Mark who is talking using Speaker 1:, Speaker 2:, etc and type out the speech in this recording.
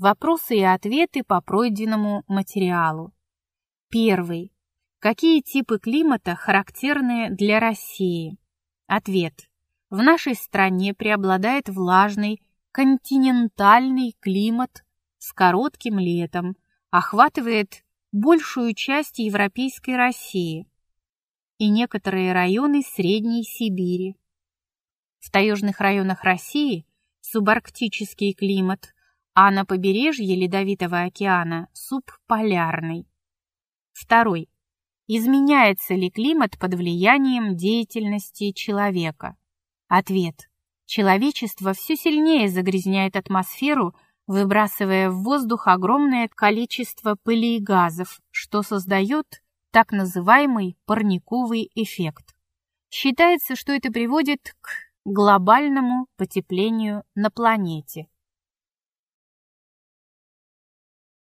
Speaker 1: Вопросы и ответы по пройденному материалу. Первый. Какие типы климата характерны для России? Ответ. В нашей стране преобладает влажный, континентальный климат с коротким летом, охватывает большую часть европейской России и некоторые районы Средней Сибири. В таежных районах России субарктический климат, а на побережье Ледовитого океана субполярный. Второй. Изменяется ли климат под влиянием деятельности человека? Ответ. Человечество все сильнее загрязняет атмосферу, выбрасывая в воздух огромное количество пыли и газов, что создает так называемый парниковый эффект. Считается, что это приводит к глобальному потеплению на планете.